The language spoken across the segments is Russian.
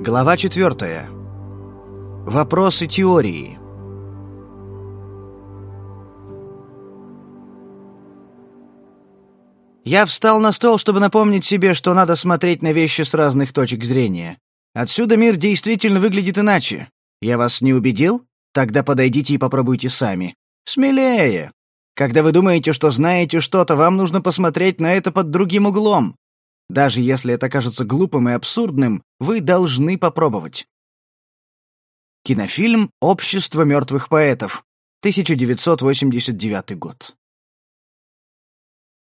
Глава 4. Вопросы теории. Я встал на стол, чтобы напомнить себе, что надо смотреть на вещи с разных точек зрения. Отсюда мир действительно выглядит иначе. Я вас не убедил? Тогда подойдите и попробуйте сами. Смелее. Когда вы думаете, что знаете что-то, вам нужно посмотреть на это под другим углом. Даже если это кажется глупым и абсурдным, вы должны попробовать. Кинофильм «Общество мертвых поэтов», 1989 год.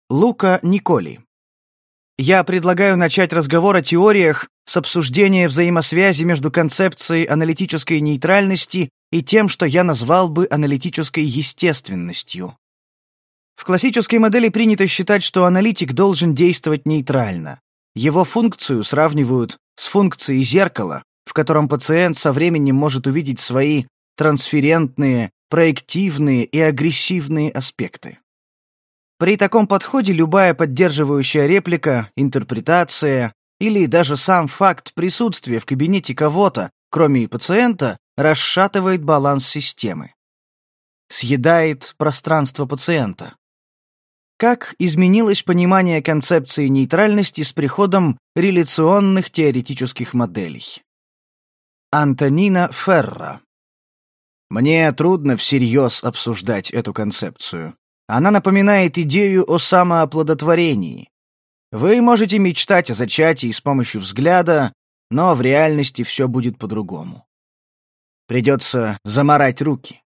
Лука Николи. Я предлагаю начать разговор о теориях с обсуждения взаимосвязи между концепцией аналитической нейтральности и тем, что я назвал бы аналитической естественностью. В классической модели принято считать, что аналитик должен действовать нейтрально. Его функцию сравнивают с функцией зеркала, в котором пациент со временем может увидеть свои трансферентные, проективные и агрессивные аспекты. При таком подходе любая поддерживающая реплика, интерпретация или даже сам факт присутствия в кабинете кого-то, кроме пациента, расшатывает баланс системы. Съедает пространство пациента. Как изменилось понимание концепции нейтральности с приходом реляционных теоретических моделей? Антонина Ферра Мне трудно всерьез обсуждать эту концепцию. Она напоминает идею о самооплодотворении. Вы можете мечтать о зачатии с помощью взгляда, но в реальности все будет по-другому. Придется заморать руки.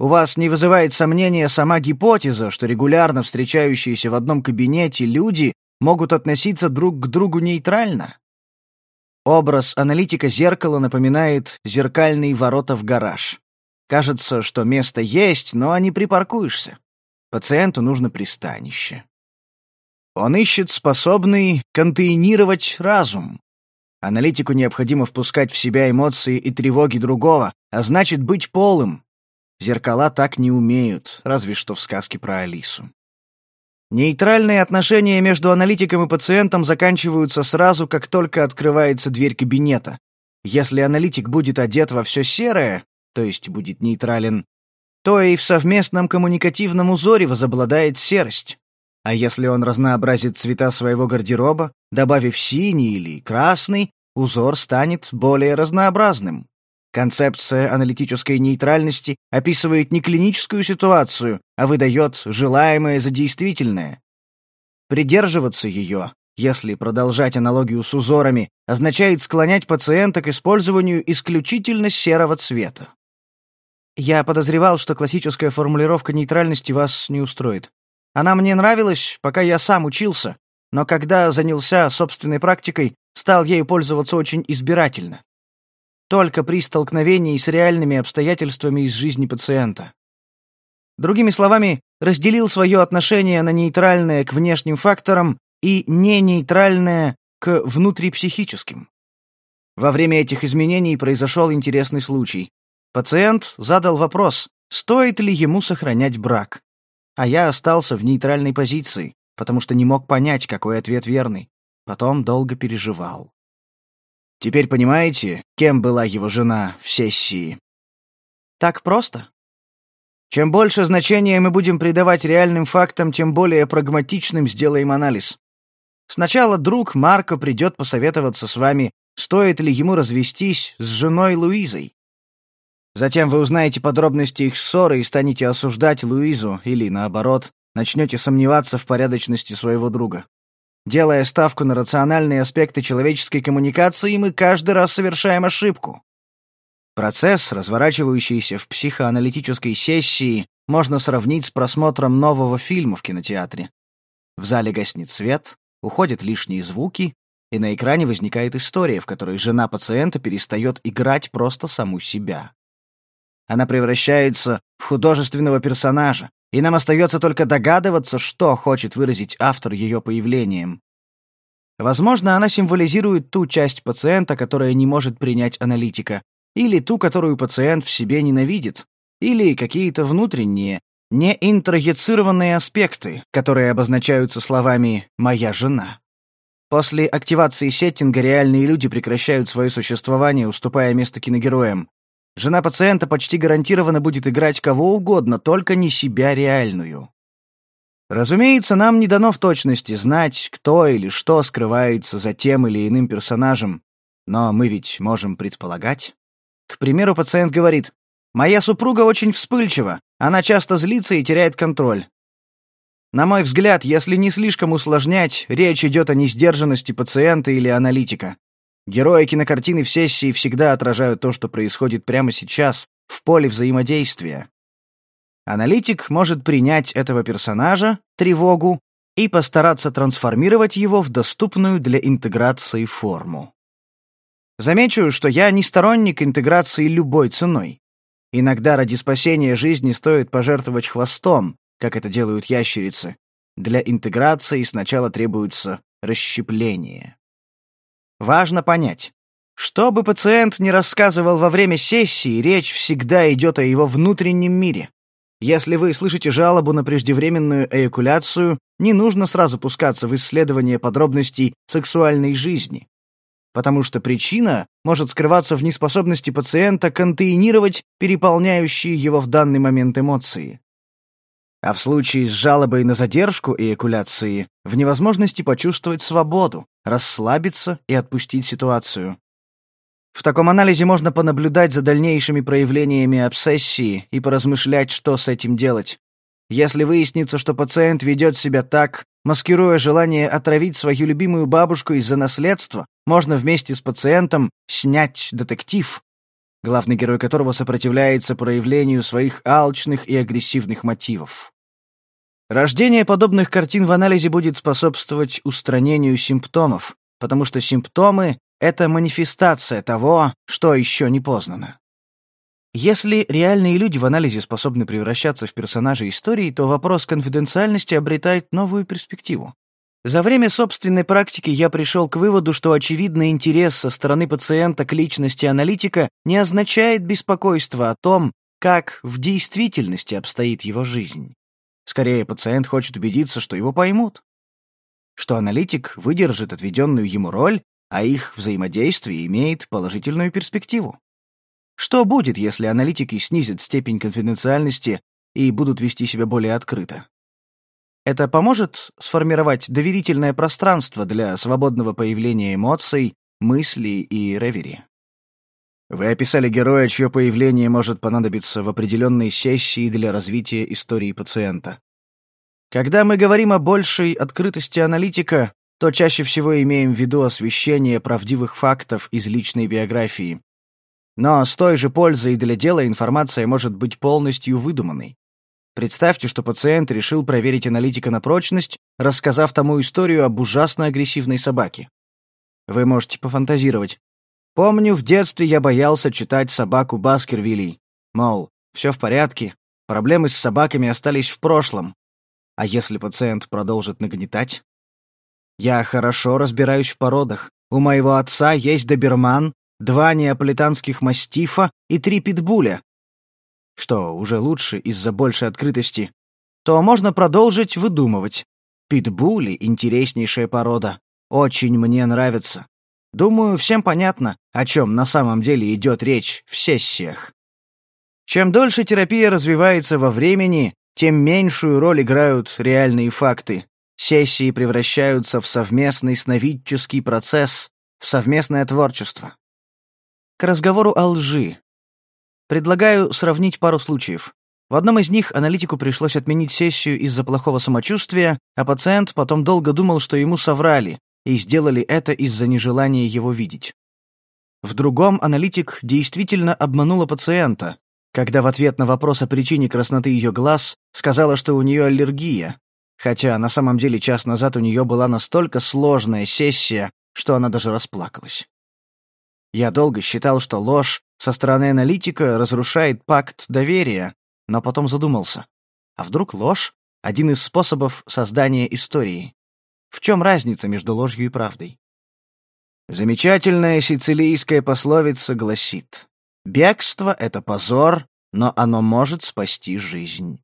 У вас не вызывает сомнения сама гипотеза, что регулярно встречающиеся в одном кабинете люди могут относиться друг к другу нейтрально? Образ аналитика зеркала напоминает зеркальные ворота в гараж. Кажется, что место есть, но не припаркуешься. Пациенту нужно пристанище. Он ищет способный контейнировать разум. Аналитику необходимо впускать в себя эмоции и тревоги другого, а значит быть полым, Зеркала так не умеют, разве что в сказке про Алису. Нейтральные отношения между аналитиком и пациентом заканчиваются сразу, как только открывается дверь кабинета. Если аналитик будет одет во все серое, то есть будет нейтрален, то и в совместном коммуникативном узоре возобладает серость. А если он разнообразит цвета своего гардероба, добавив синий или красный, узор станет более разнообразным. Концепция аналитической нейтральности описывает не клиническую ситуацию, а выдает желаемое за действительное. Придерживаться ее, если продолжать аналогию с узорами, означает склонять пациента к использованию исключительно серого цвета. Я подозревал, что классическая формулировка нейтральности вас не устроит. Она мне нравилась, пока я сам учился, но когда занялся собственной практикой, стал ею пользоваться очень избирательно только при столкновении с реальными обстоятельствами из жизни пациента. Другими словами, разделил свое отношение на нейтральное к внешним факторам и ненейтральное к внутрипсихическим. Во время этих изменений произошел интересный случай. Пациент задал вопрос, стоит ли ему сохранять брак. А я остался в нейтральной позиции, потому что не мог понять, какой ответ верный. Потом долго переживал. Теперь понимаете, кем была его жена в сессии? Так просто? Чем больше значения мы будем придавать реальным фактам, тем более прагматичным сделаем анализ. Сначала друг Марко придет посоветоваться с вами, стоит ли ему развестись с женой Луизой. Затем вы узнаете подробности их ссоры и станете осуждать Луизу или, наоборот, начнете сомневаться в порядочности своего друга. Делая ставку на рациональные аспекты человеческой коммуникации, мы каждый раз совершаем ошибку. Процесс, разворачивающийся в психоаналитической сессии, можно сравнить с просмотром нового фильма в кинотеатре. В зале гаснет свет, уходят лишние звуки, и на экране возникает история, в которой жена пациента перестает играть просто саму себя. Она превращается в художественного персонажа, и нам остается только догадываться, что хочет выразить автор ее появлением. Возможно, она символизирует ту часть пациента, которая не может принять аналитика, или ту, которую пациент в себе ненавидит, или какие-то внутренние, не интроецированные аспекты, которые обозначаются словами «моя жена». После активации сеттинга реальные люди прекращают свое существование, уступая место киногероям. Жена пациента почти гарантированно будет играть кого угодно, только не себя реальную. Разумеется, нам не дано в точности знать, кто или что скрывается за тем или иным персонажем, но мы ведь можем предполагать. К примеру, пациент говорит, «Моя супруга очень вспыльчива, она часто злится и теряет контроль. На мой взгляд, если не слишком усложнять, речь идет о несдержанности пациента или аналитика. Герои кинокартины в сессии всегда отражают то, что происходит прямо сейчас, в поле взаимодействия. Аналитик может принять этого персонажа, тревогу, и постараться трансформировать его в доступную для интеграции форму. Замечу, что я не сторонник интеграции любой ценой. Иногда ради спасения жизни стоит пожертвовать хвостом, как это делают ящерицы. Для интеграции сначала требуется расщепление. Важно понять, что бы пациент ни рассказывал во время сессии, речь всегда идет о его внутреннем мире. Если вы слышите жалобу на преждевременную эякуляцию, не нужно сразу пускаться в исследование подробностей сексуальной жизни, потому что причина может скрываться в неспособности пациента контейнировать переполняющие его в данный момент эмоции. А в случае с жалобой на задержку эякуляции в невозможности почувствовать свободу, расслабиться и отпустить ситуацию. В таком анализе можно понаблюдать за дальнейшими проявлениями обсессии и поразмышлять, что с этим делать. Если выяснится, что пациент ведет себя так, маскируя желание отравить свою любимую бабушку из-за наследства, можно вместе с пациентом снять детектив, главный герой которого сопротивляется проявлению своих алчных и агрессивных мотивов. Рождение подобных картин в анализе будет способствовать устранению симптомов, потому что симптомы — это манифестация того, что еще не познано. Если реальные люди в анализе способны превращаться в персонажей истории, то вопрос конфиденциальности обретает новую перспективу. За время собственной практики я пришел к выводу, что очевидный интерес со стороны пациента к личности аналитика не означает беспокойство о том, как в действительности обстоит его жизнь. Скорее, пациент хочет убедиться, что его поймут. Что аналитик выдержит отведенную ему роль, а их взаимодействие имеет положительную перспективу. Что будет, если аналитики снизят степень конфиденциальности и будут вести себя более открыто? Это поможет сформировать доверительное пространство для свободного появления эмоций, мыслей и ревери. Вы описали героя, чье появление может понадобиться в определенной сессии для развития истории пациента. Когда мы говорим о большей открытости аналитика, то чаще всего имеем в виду освещение правдивых фактов из личной биографии. Но с той же пользой для дела информация может быть полностью выдуманной. Представьте, что пациент решил проверить аналитика на прочность, рассказав тому историю об ужасно агрессивной собаке. Вы можете пофантазировать. Помню, в детстве я боялся читать собаку Баскервилей. Мол, все в порядке, проблемы с собаками остались в прошлом. А если пациент продолжит нагнетать? Я хорошо разбираюсь в породах. У моего отца есть доберман, два неаполитанских мастифа и три питбуля. Что, уже лучше из-за большей открытости. То можно продолжить выдумывать. Питбули — интереснейшая порода. Очень мне нравится. Думаю, всем понятно, о чем на самом деле идет речь в сессиях. Чем дольше терапия развивается во времени, тем меньшую роль играют реальные факты. Сессии превращаются в совместный сновидческий процесс, в совместное творчество. К разговору о лжи. Предлагаю сравнить пару случаев. В одном из них аналитику пришлось отменить сессию из-за плохого самочувствия, а пациент потом долго думал, что ему соврали, и сделали это из-за нежелания его видеть. В другом аналитик действительно обманула пациента, когда в ответ на вопрос о причине красноты ее глаз сказала, что у нее аллергия, хотя на самом деле час назад у нее была настолько сложная сессия, что она даже расплакалась. Я долго считал, что ложь со стороны аналитика разрушает пакт доверия, но потом задумался. А вдруг ложь — один из способов создания истории? В чем разница между ложью и правдой? Замечательная сицилийская пословица гласит «Бегство — это позор, но оно может спасти жизнь».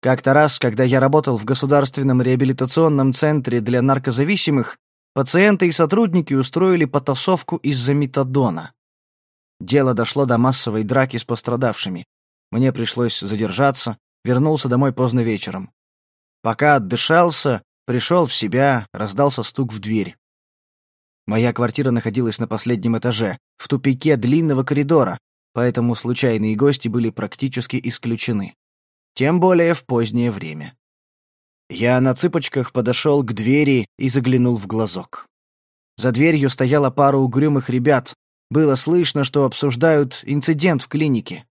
Как-то раз, когда я работал в Государственном реабилитационном центре для наркозависимых, пациенты и сотрудники устроили потасовку из-за метадона. Дело дошло до массовой драки с пострадавшими. Мне пришлось задержаться, вернулся домой поздно вечером. Пока отдышался, пришел в себя, раздался стук в дверь. Моя квартира находилась на последнем этаже, в тупике длинного коридора, поэтому случайные гости были практически исключены. Тем более в позднее время. Я на цыпочках подошел к двери и заглянул в глазок. За дверью стояла пара угрюмых ребят. Было слышно, что обсуждают инцидент в клинике.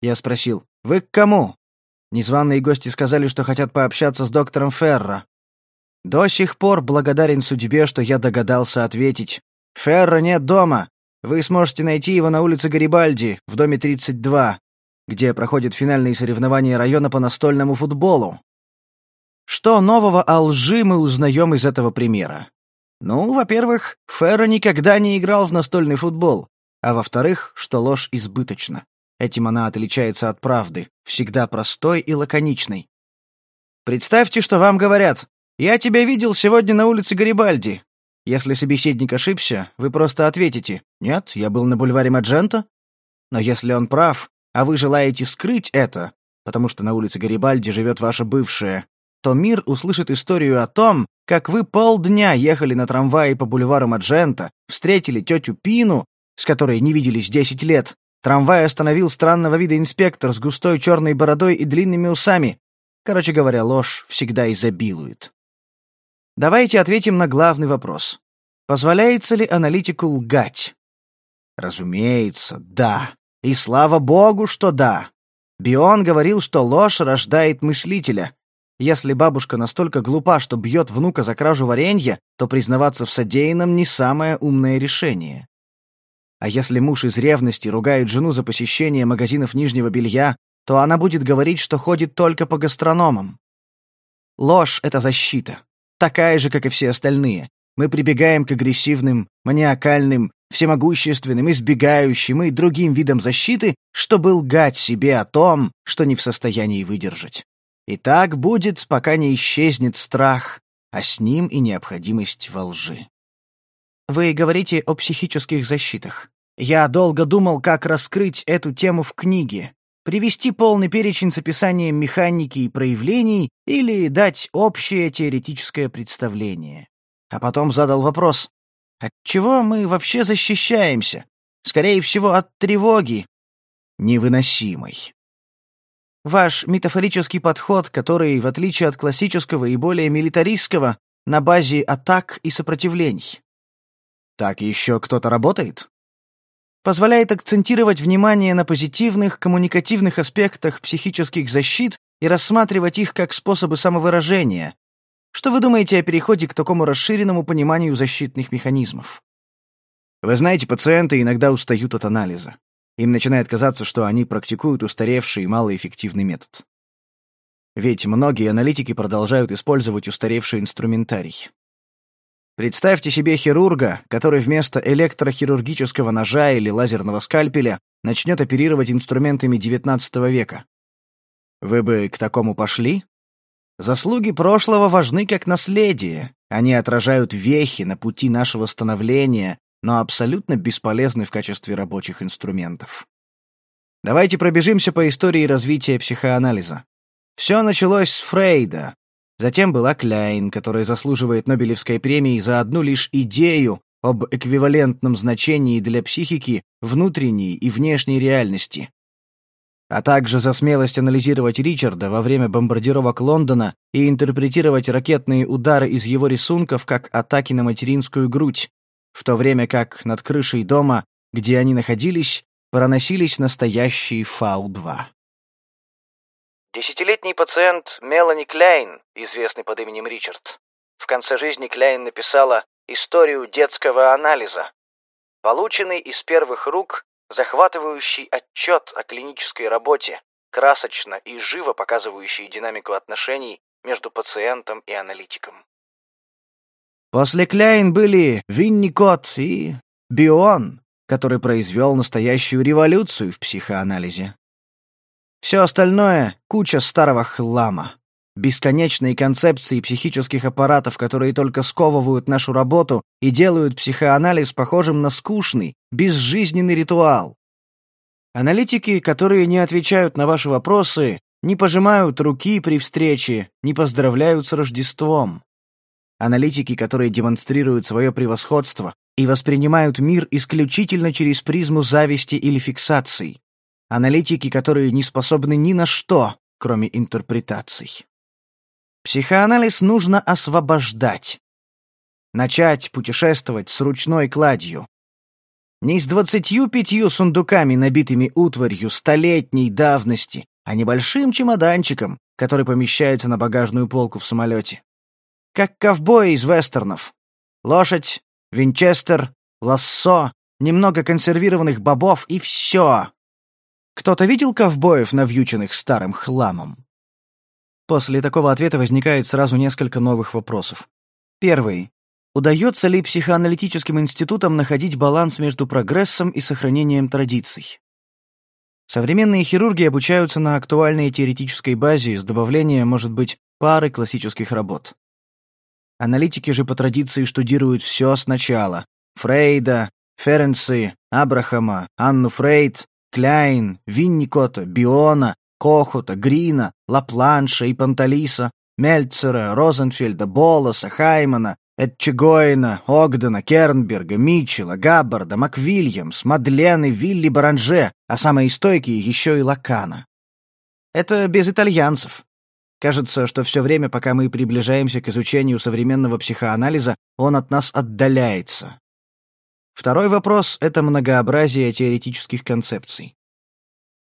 Я спросил, «Вы к кому?» Незваные гости сказали, что хотят пообщаться с доктором Ферро. До сих пор благодарен судьбе, что я догадался ответить. «Ферро нет дома. Вы сможете найти его на улице Гарибальди, в доме 32, где проходят финальные соревнования района по настольному футболу». Что нового о лжи мы узнаем из этого примера? Ну, во-первых, Ферро никогда не играл в настольный футбол, а во-вторых, что ложь избыточна. Этим она отличается от правды, всегда простой и лаконичной. Представьте, что вам говорят. «Я тебя видел сегодня на улице Гарибальди». Если собеседник ошибся, вы просто ответите «Нет, я был на бульваре Маджента». Но если он прав, а вы желаете скрыть это, потому что на улице Гарибальди живет ваша бывшая, то мир услышит историю о том, как вы полдня ехали на трамвае по бульвару Маджента, встретили тетю Пину, с которой не виделись десять лет. Трамвай остановил странного вида инспектор с густой черной бородой и длинными усами. Короче говоря, ложь всегда изобилует. Давайте ответим на главный вопрос. Позволяется ли аналитику лгать? Разумеется, да. И слава богу, что да. Бион говорил, что ложь рождает мыслителя. Если бабушка настолько глупа, что бьет внука за кражу варенья, то признаваться в содеянном не самое умное решение. А если муж из ревности ругает жену за посещение магазинов нижнего белья, то она будет говорить, что ходит только по гастрономам. Ложь — это защита такая же, как и все остальные. Мы прибегаем к агрессивным, маниакальным, всемогущественным, избегающим и другим видам защиты, чтобы лгать себе о том, что не в состоянии выдержать. И так будет, пока не исчезнет страх, а с ним и необходимость во лжи. Вы говорите о психических защитах. Я долго думал, как раскрыть эту тему в книге, привести полный перечень с описанием механики и проявлений или дать общее теоретическое представление. А потом задал вопрос, от чего мы вообще защищаемся? Скорее всего, от тревоги. Невыносимой. Ваш метафорический подход, который, в отличие от классического и более милитаристского, на базе атак и сопротивлений. Так еще кто-то работает? позволяет акцентировать внимание на позитивных коммуникативных аспектах психических защит и рассматривать их как способы самовыражения. Что вы думаете о переходе к такому расширенному пониманию защитных механизмов? Вы знаете, пациенты иногда устают от анализа. Им начинает казаться, что они практикуют устаревший и малоэффективный метод. Ведь многие аналитики продолжают использовать устаревший инструментарий. Представьте себе хирурга, который вместо электрохирургического ножа или лазерного скальпеля начнет оперировать инструментами XIX века. Вы бы к такому пошли? Заслуги прошлого важны как наследие. Они отражают вехи на пути нашего становления, но абсолютно бесполезны в качестве рабочих инструментов. Давайте пробежимся по истории развития психоанализа. Все началось с Фрейда, Затем была Кляйн, которая заслуживает Нобелевской премии за одну лишь идею об эквивалентном значении для психики внутренней и внешней реальности, а также за смелость анализировать Ричарда во время бомбардировок Лондона и интерпретировать ракетные удары из его рисунков как атаки на материнскую грудь, в то время как над крышей дома, где они находились, проносились настоящие Фау-2. Десятилетний пациент Мелани Кляйн, известный под именем Ричард. В конце жизни Кляйн написала «Историю детского анализа», полученный из первых рук захватывающий отчет о клинической работе, красочно и живо показывающий динамику отношений между пациентом и аналитиком. После Кляйн были Винникот и Бион, который произвел настоящую революцию в психоанализе. Все остальное — куча старого хлама. бесконечные концепции психических аппаратов, которые только сковывают нашу работу и делают психоанализ похожим на скучный, безжизненный ритуал. Аналитики, которые не отвечают на ваши вопросы, не пожимают руки при встрече, не поздравляют с Рождеством. Аналитики, которые демонстрируют свое превосходство и воспринимают мир исключительно через призму зависти или фиксаций. Аналитики, которые не способны ни на что, кроме интерпретаций. Психоанализ нужно освобождать. Начать путешествовать с ручной кладью. Не с двадцатью пятью сундуками, набитыми утварью столетней давности, а небольшим чемоданчиком, который помещается на багажную полку в самолете. Как ковбои из вестернов. Лошадь, винчестер, лассо, немного консервированных бобов и все. Кто-то видел ковбоев, навьюченных старым хламом? После такого ответа возникает сразу несколько новых вопросов. Первый. Удается ли психоаналитическим институтам находить баланс между прогрессом и сохранением традиций? Современные хирурги обучаются на актуальной теоретической базе с добавлением, может быть, пары классических работ. Аналитики же по традиции штудируют все сначала. Фрейда, Ференцы, Абрахама, Анну Фрейд, Кляйн, Винникота, Биона, Кохута, Грина, Лапланша и Панталиса, Мельцера, Розенфельда, Болоса, Хаймана, Этчегоина, Огдена, Кернберга, Митчелла, Габбарда, Маквильямс, Мадлены, Вилли Баранже, а самые стойкие еще и Лакана. Это без итальянцев. Кажется, что все время, пока мы приближаемся к изучению современного психоанализа, он от нас отдаляется. Второй вопрос — это многообразие теоретических концепций.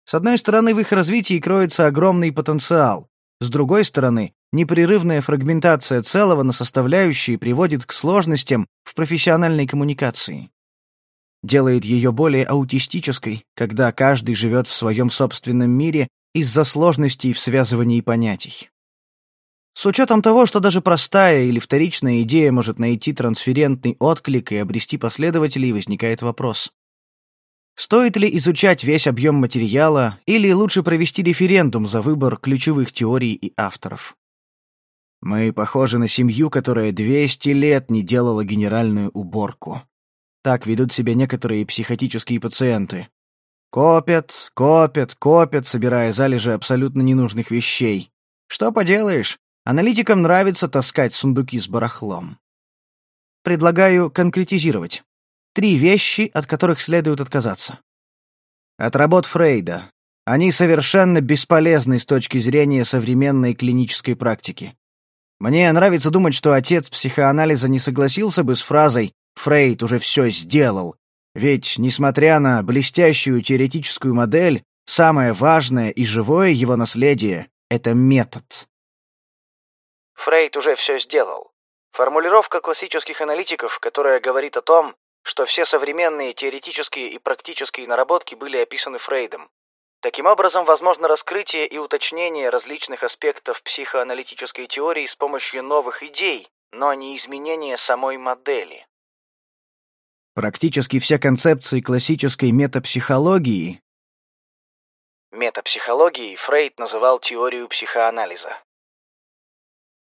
С одной стороны, в их развитии кроется огромный потенциал. С другой стороны, непрерывная фрагментация целого на составляющие приводит к сложностям в профессиональной коммуникации. Делает ее более аутистической, когда каждый живет в своем собственном мире из-за сложностей в связывании понятий. С учетом того, что даже простая или вторичная идея может найти трансферентный отклик и обрести последователей, возникает вопрос. Стоит ли изучать весь объем материала или лучше провести референдум за выбор ключевых теорий и авторов? Мы похожи на семью, которая 200 лет не делала генеральную уборку. Так ведут себя некоторые психотические пациенты. Копят, копят, копят, собирая залежи абсолютно ненужных вещей. Что поделаешь, аналитикам нравится таскать сундуки с барахлом. Предлагаю конкретизировать. Три вещи, от которых следует отказаться. От работ Фрейда. Они совершенно бесполезны с точки зрения современной клинической практики. Мне нравится думать, что отец психоанализа не согласился бы с фразой «Фрейд уже все сделал», ведь, несмотря на блестящую теоретическую модель, самое важное и живое его наследие — это метод. Фрейд уже все сделал. Формулировка классических аналитиков, которая говорит о том, что все современные теоретические и практические наработки были описаны Фрейдом. Таким образом, возможно раскрытие и уточнение различных аспектов психоаналитической теории с помощью новых идей, но не изменение самой модели. Практически все концепции классической метапсихологии Метапсихологией Фрейд называл теорию психоанализа.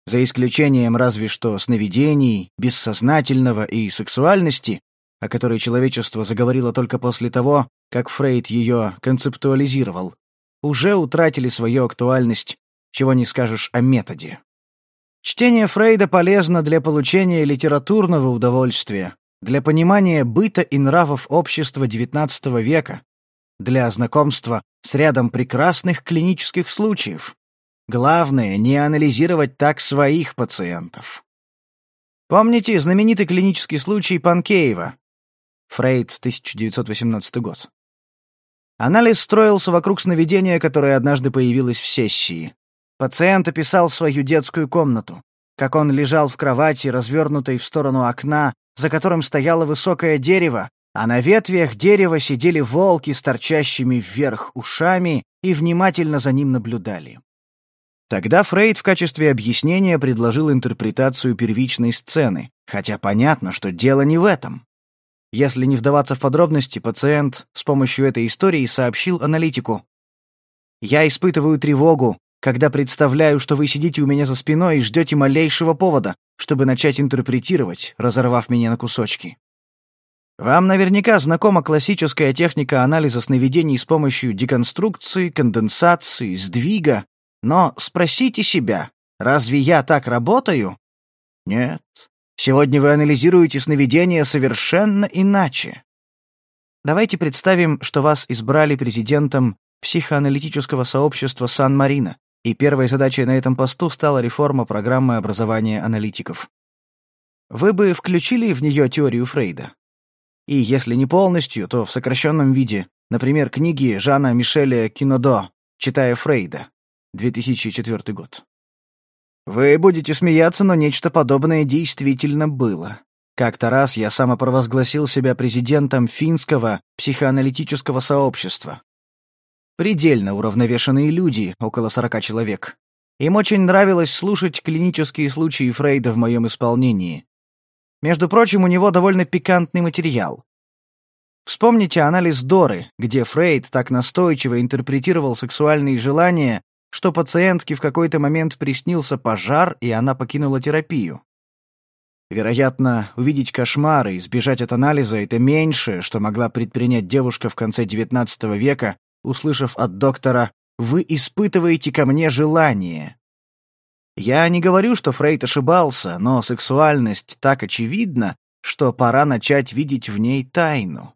За исключением разве что сновидений, бессознательного и сексуальности, о которой человечество заговорило только после того, как Фрейд ее концептуализировал, уже утратили свою актуальность, чего не скажешь о методе. Чтение Фрейда полезно для получения литературного удовольствия, для понимания быта и нравов общества XIX века, для знакомства с рядом прекрасных клинических случаев. Главное — не анализировать так своих пациентов. Помните знаменитый клинический случай Панкеева, Фрейд, 1918 год. Анализ строился вокруг сновидения, которое однажды появилось в сессии. Пациент описал свою детскую комнату, как он лежал в кровати, развернутой в сторону окна, за которым стояло высокое дерево, а на ветвях дерева сидели волки с торчащими вверх ушами и внимательно за ним наблюдали. Тогда Фрейд в качестве объяснения предложил интерпретацию первичной сцены, хотя понятно, что дело не в этом. Если не вдаваться в подробности, пациент с помощью этой истории сообщил аналитику. «Я испытываю тревогу, когда представляю, что вы сидите у меня за спиной и ждете малейшего повода, чтобы начать интерпретировать, разорвав меня на кусочки. Вам наверняка знакома классическая техника анализа сновидений с помощью деконструкции, конденсации, сдвига, но спросите себя, разве я так работаю? Нет. Сегодня вы анализируете сновидения совершенно иначе. Давайте представим, что вас избрали президентом психоаналитического сообщества Сан-Марино, и первой задачей на этом посту стала реформа программы образования аналитиков. Вы бы включили в нее теорию Фрейда? И если не полностью, то в сокращенном виде, например, книги Жана Мишеля Кинодо «Читая Фрейда», 2004 год. Вы будете смеяться, но нечто подобное действительно было. Как-то раз я самопровозгласил себя президентом финского психоаналитического сообщества. Предельно уравновешенные люди, около 40 человек. Им очень нравилось слушать клинические случаи Фрейда в моем исполнении, между прочим, у него довольно пикантный материал. Вспомните анализ Доры, где Фрейд так настойчиво интерпретировал сексуальные желания, что пациентке в какой-то момент приснился пожар, и она покинула терапию. Вероятно, увидеть кошмары и сбежать от анализа — это меньшее, что могла предпринять девушка в конце XIX века, услышав от доктора «Вы испытываете ко мне желание». Я не говорю, что Фрейд ошибался, но сексуальность так очевидна, что пора начать видеть в ней тайну.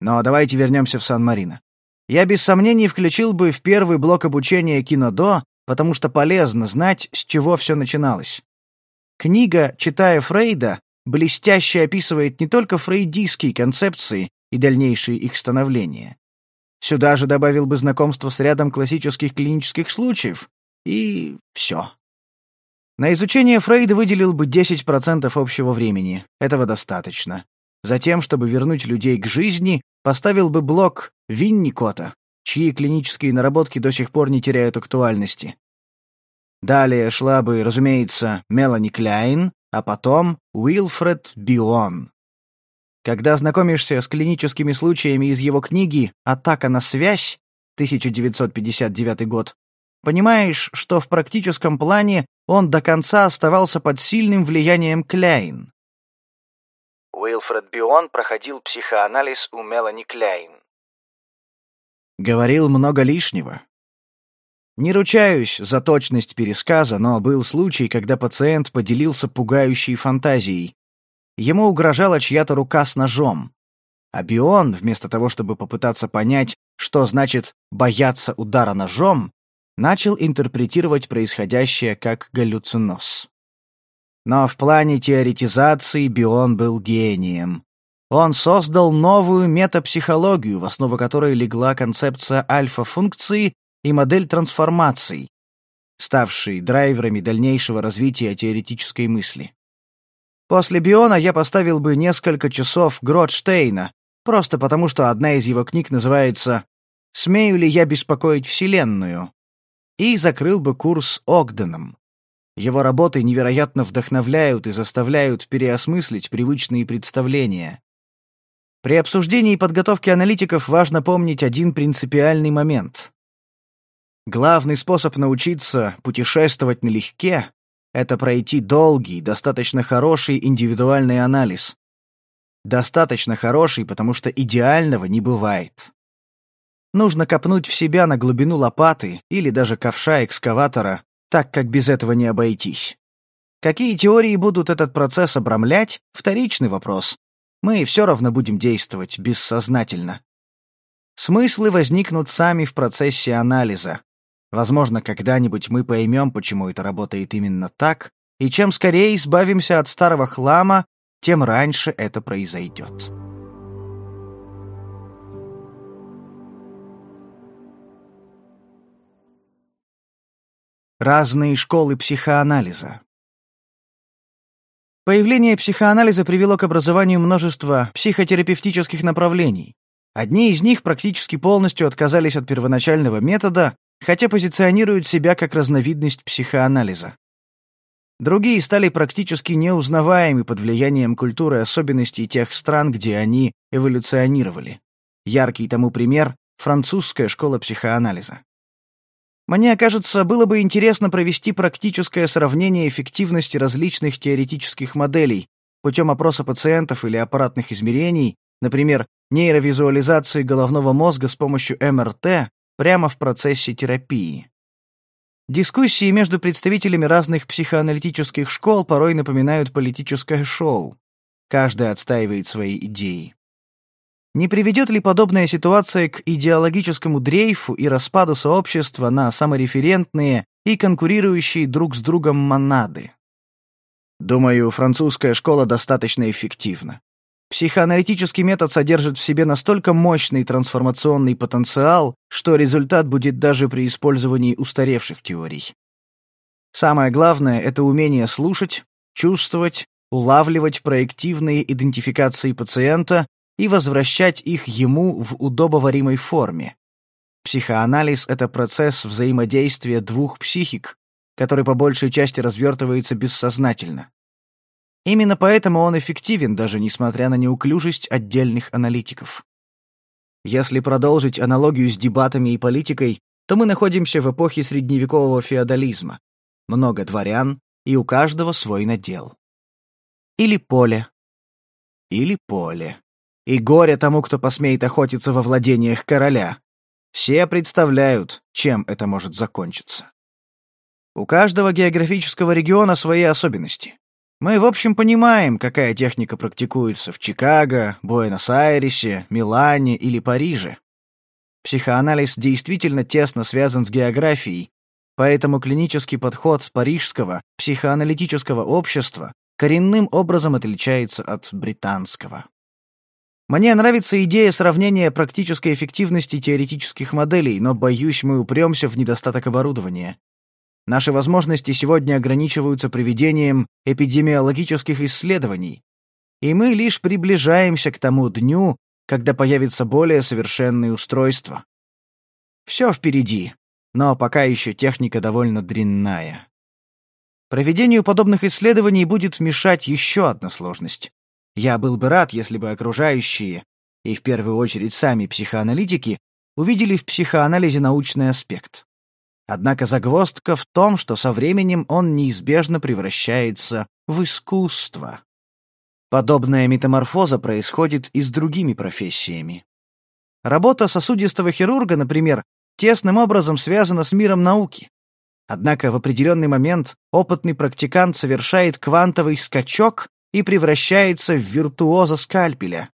Но давайте вернемся в Сан-Марино. Я без сомнений включил бы в первый блок обучения кинодо, потому что полезно знать, с чего все начиналось. Книга «Читая Фрейда» блестяще описывает не только фрейдистские концепции и дальнейшие их становления. Сюда же добавил бы знакомство с рядом классических клинических случаев, и все. На изучение Фрейда выделил бы 10% общего времени. Этого достаточно. Затем, чтобы вернуть людей к жизни, поставил бы блок Винникота, чьи клинические наработки до сих пор не теряют актуальности. Далее шла бы, разумеется, Мелани Кляйн, а потом Уилфред Бион. Когда знакомишься с клиническими случаями из его книги «Атака на связь» 1959 год, Понимаешь, что в практическом плане он до конца оставался под сильным влиянием Кляйн. Уилфред Бион проходил психоанализ у Мелани Кляйн. Говорил много лишнего. Не ручаюсь за точность пересказа, но был случай, когда пациент поделился пугающей фантазией. Ему угрожала чья-то рука с ножом. А Бион, вместо того, чтобы попытаться понять, что значит «бояться удара ножом», начал интерпретировать происходящее как галлюциноз. Но в плане теоретизации Бион был гением. Он создал новую метапсихологию, в основу которой легла концепция альфа-функции и модель трансформаций, ставшие драйверами дальнейшего развития теоретической мысли. После Биона я поставил бы несколько часов Гротштейна, просто потому что одна из его книг называется «Смею ли я беспокоить Вселенную?», и закрыл бы курс Огденом. Его работы невероятно вдохновляют и заставляют переосмыслить привычные представления. При обсуждении и подготовке аналитиков важно помнить один принципиальный момент. Главный способ научиться путешествовать налегке — это пройти долгий, достаточно хороший индивидуальный анализ. Достаточно хороший, потому что идеального не бывает. Нужно копнуть в себя на глубину лопаты или даже ковша экскаватора, так как без этого не обойтись. Какие теории будут этот процесс обрамлять — вторичный вопрос. Мы все равно будем действовать бессознательно. Смыслы возникнут сами в процессе анализа. Возможно, когда-нибудь мы поймем, почему это работает именно так, и чем скорее избавимся от старого хлама, тем раньше это произойдет. Разные школы психоанализа. Появление психоанализа привело к образованию множества психотерапевтических направлений. Одни из них практически полностью отказались от первоначального метода, хотя позиционируют себя как разновидность психоанализа. Другие стали практически неузнаваемы под влиянием культуры особенностей тех стран, где они эволюционировали. Яркий тому пример — французская школа психоанализа. Мне кажется, было бы интересно провести практическое сравнение эффективности различных теоретических моделей путем опроса пациентов или аппаратных измерений, например, нейровизуализации головного мозга с помощью МРТ прямо в процессе терапии. Дискуссии между представителями разных психоаналитических школ порой напоминают политическое шоу. Каждый отстаивает свои идеи. Не приведет ли подобная ситуация к идеологическому дрейфу и распаду сообщества на самореферентные и конкурирующие друг с другом монады? Думаю, французская школа достаточно эффективна. Психоаналитический метод содержит в себе настолько мощный трансформационный потенциал, что результат будет даже при использовании устаревших теорий. Самое главное — это умение слушать, чувствовать, улавливать проективные идентификации пациента и возвращать их ему в удобоваримой форме. Психоанализ — это процесс взаимодействия двух психик, который по большей части развертывается бессознательно. Именно поэтому он эффективен, даже несмотря на неуклюжесть отдельных аналитиков. Если продолжить аналогию с дебатами и политикой, то мы находимся в эпохе средневекового феодализма. Много дворян, и у каждого свой надел. Или поле. Или поле. И горе тому, кто посмеет охотиться во владениях короля. Все представляют, чем это может закончиться. У каждого географического региона свои особенности. Мы, в общем, понимаем, какая техника практикуется в Чикаго, Буэнос-Айресе, Милане или Париже. Психоанализ действительно тесно связан с географией, поэтому клинический подход парижского психоаналитического общества коренным образом отличается от британского. Мне нравится идея сравнения практической эффективности теоретических моделей, но, боюсь, мы упремся в недостаток оборудования. Наши возможности сегодня ограничиваются проведением эпидемиологических исследований, и мы лишь приближаемся к тому дню, когда появится более совершенные устройства. Все впереди, но пока еще техника довольно дрянная. Проведению подобных исследований будет мешать еще одна сложность. Я был бы рад, если бы окружающие, и в первую очередь сами психоаналитики, увидели в психоанализе научный аспект. Однако загвоздка в том, что со временем он неизбежно превращается в искусство. Подобная метаморфоза происходит и с другими профессиями. Работа сосудистого хирурга, например, тесным образом связана с миром науки. Однако в определенный момент опытный практикант совершает квантовый скачок и превращается в виртуоза скальпеля.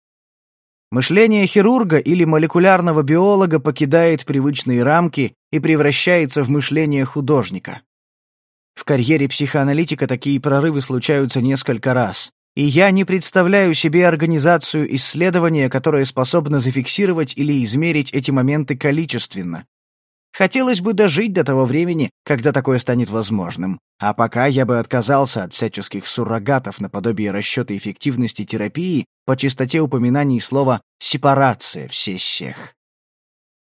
Мышление хирурга или молекулярного биолога покидает привычные рамки и превращается в мышление художника. В карьере психоаналитика такие прорывы случаются несколько раз, и я не представляю себе организацию исследования, которая способна зафиксировать или измерить эти моменты количественно. Хотелось бы дожить до того времени, когда такое станет возможным. А пока я бы отказался от всяческих суррогатов наподобие расчета эффективности терапии по частоте упоминаний слова «сепарация» в сессиях.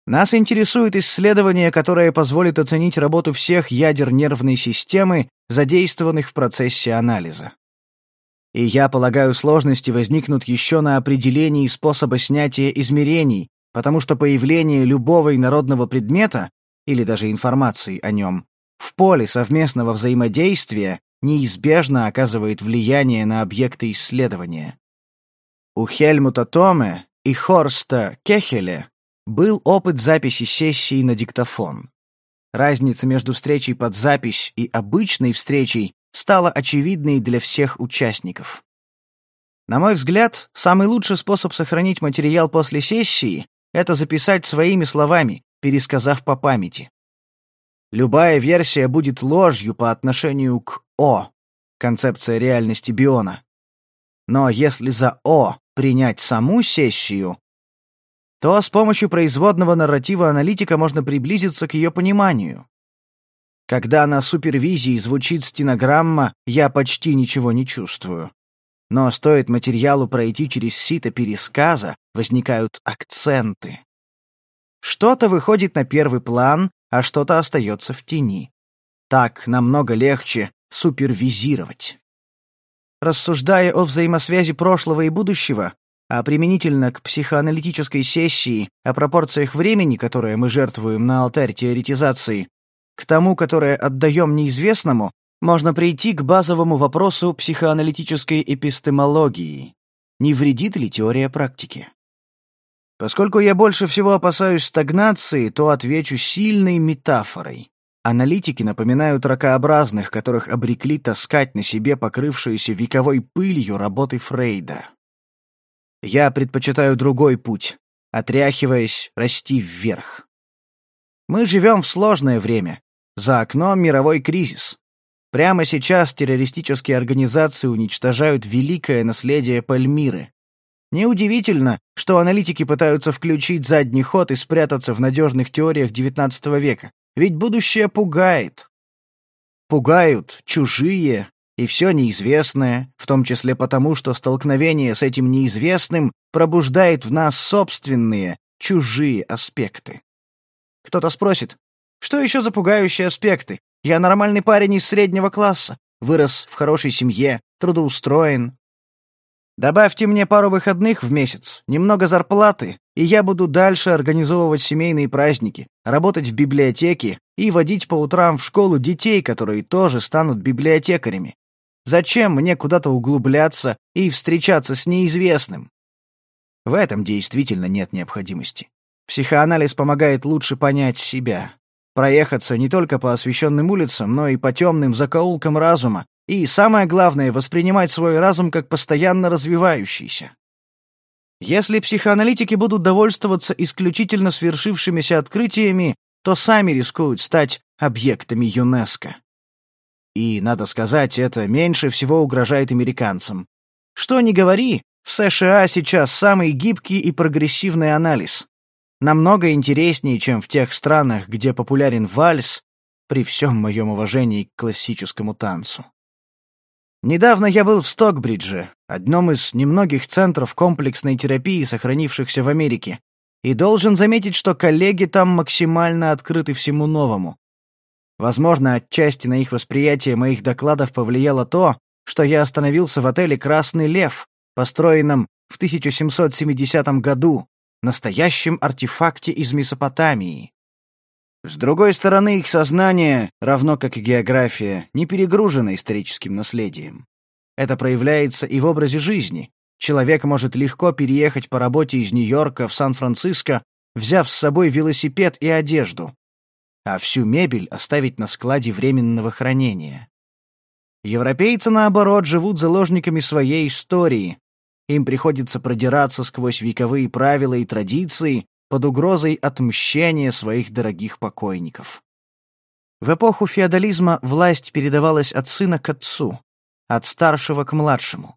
Нас интересует исследование, которое позволит оценить работу всех ядер нервной системы, задействованных в процессе анализа. И я полагаю, сложности возникнут еще на определении способа снятия измерений, потому что появление любого инородного предмета или даже информации о нем в поле совместного взаимодействия неизбежно оказывает влияние на объекты исследования. У Хельмута Томе и Хорста Кехеля был опыт записи сессии на диктофон. Разница между встречей под запись и обычной встречей стала очевидной для всех участников. На мой взгляд, самый лучший способ сохранить материал после сессии это записать своими словами, пересказав по памяти. Любая версия будет ложью по отношению к О, концепция реальности Биона. Но если за О принять саму сессию, то с помощью производного нарратива аналитика можно приблизиться к ее пониманию. Когда на супервизии звучит стенограмма, я почти ничего не чувствую. Но стоит материалу пройти через сито пересказа, возникают акценты. Что-то выходит на первый план, а что-то остается в тени. Так намного легче супервизировать. Рассуждая о взаимосвязи прошлого и будущего, а применительно к психоаналитической сессии, о пропорциях времени, которое мы жертвуем на алтарь теоретизации, к тому, которое отдаем неизвестному, можно прийти к базовому вопросу психоаналитической эпистемологии. Не вредит ли теория практики? Поскольку я больше всего опасаюсь стагнации, то отвечу сильной метафорой. Аналитики напоминают ракообразных, которых обрекли таскать на себе покрывшуюся вековой пылью работы Фрейда. Я предпочитаю другой путь, отряхиваясь, расти вверх. Мы живем в сложное время. За окном мировой кризис. Прямо сейчас террористические организации уничтожают великое наследие Пальмиры. Неудивительно, что аналитики пытаются включить задний ход и спрятаться в надежных теориях XIX века. Ведь будущее пугает. Пугают чужие и все неизвестное, в том числе потому, что столкновение с этим неизвестным пробуждает в нас собственные, чужие аспекты. Кто-то спросит, что еще за пугающие аспекты? Я нормальный парень из среднего класса, вырос в хорошей семье, трудоустроен. Добавьте мне пару выходных в месяц, немного зарплаты, и я буду дальше организовывать семейные праздники, работать в библиотеке и водить по утрам в школу детей, которые тоже станут библиотекарями. Зачем мне куда-то углубляться и встречаться с неизвестным? В этом действительно нет необходимости. Психоанализ помогает лучше понять себя, проехаться не только по освещенным улицам, но и по темным закоулкам разума, и, самое главное, воспринимать свой разум как постоянно развивающийся. Если психоаналитики будут довольствоваться исключительно свершившимися открытиями, то сами рискуют стать объектами ЮНЕСКО. И, надо сказать, это меньше всего угрожает американцам. Что ни говори, в США сейчас самый гибкий и прогрессивный анализ намного интереснее, чем в тех странах, где популярен вальс, при всем моем уважении к классическому танцу. Недавно я был в Стокбридже, одном из немногих центров комплексной терапии, сохранившихся в Америке, и должен заметить, что коллеги там максимально открыты всему новому. Возможно, отчасти на их восприятие моих докладов повлияло то, что я остановился в отеле «Красный лев», построенном в 1770 году, настоящем артефакте из Месопотамии. С другой стороны, их сознание, равно как и география, не перегружено историческим наследием. Это проявляется и в образе жизни. Человек может легко переехать по работе из Нью-Йорка в Сан-Франциско, взяв с собой велосипед и одежду, а всю мебель оставить на складе временного хранения. Европейцы, наоборот, живут заложниками своей истории, им приходится продираться сквозь вековые правила и традиции под угрозой отмщения своих дорогих покойников. В эпоху феодализма власть передавалась от сына к отцу, от старшего к младшему.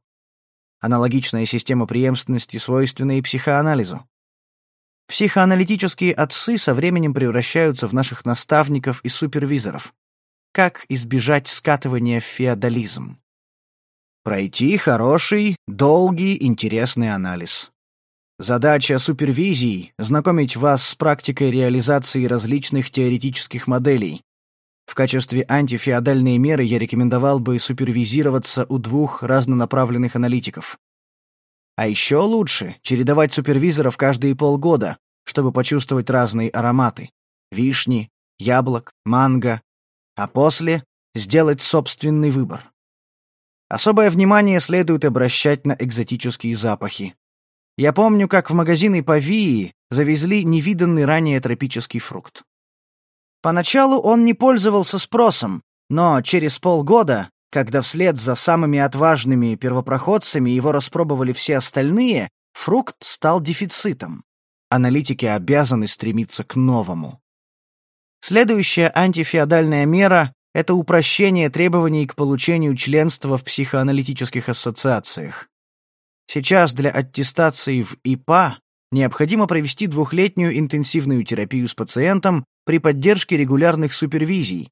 Аналогичная система преемственности свойственна и психоанализу. Психоаналитические отцы со временем превращаются в наших наставников и супервизоров. Как избежать скатывания в феодализм? Пройти хороший, долгий, интересный анализ. Задача супервизии — знакомить вас с практикой реализации различных теоретических моделей. В качестве антифеодальной меры я рекомендовал бы супервизироваться у двух разнонаправленных аналитиков. А еще лучше чередовать супервизоров каждые полгода, чтобы почувствовать разные ароматы — вишни, яблок, манго, а после сделать собственный выбор. Особое внимание следует обращать на экзотические запахи. Я помню, как в магазины Павии завезли невиданный ранее тропический фрукт. Поначалу он не пользовался спросом, но через полгода, когда вслед за самыми отважными первопроходцами его распробовали все остальные, фрукт стал дефицитом. Аналитики обязаны стремиться к новому. Следующая антифеодальная мера это упрощение требований к получению членства в психоаналитических ассоциациях. Сейчас для аттестации в ИПА необходимо провести двухлетнюю интенсивную терапию с пациентом при поддержке регулярных супервизий.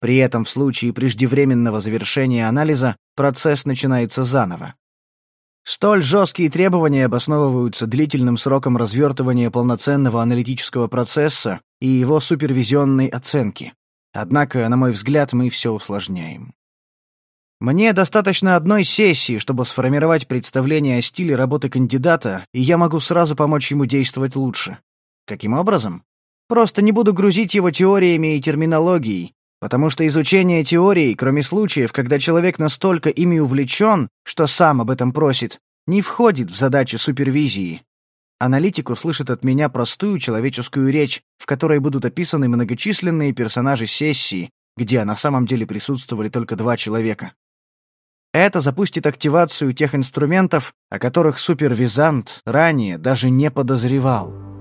При этом в случае преждевременного завершения анализа процесс начинается заново. Столь жесткие требования обосновываются длительным сроком развертывания полноценного аналитического процесса и его супервизионной оценки. Однако, на мой взгляд, мы все усложняем. Мне достаточно одной сессии, чтобы сформировать представление о стиле работы кандидата, и я могу сразу помочь ему действовать лучше. Каким образом? Просто не буду грузить его теориями и терминологией, потому что изучение теорий, кроме случаев, когда человек настолько ими увлечен, что сам об этом просит, не входит в задачи супервизии. Аналитик услышит от меня простую человеческую речь, в которой будут описаны многочисленные персонажи сессии, где на самом деле присутствовали только два человека. Это запустит активацию тех инструментов, о которых супервизант ранее даже не подозревал.